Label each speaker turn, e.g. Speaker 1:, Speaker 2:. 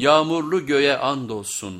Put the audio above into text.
Speaker 1: Yağmurlu göğe andolsun.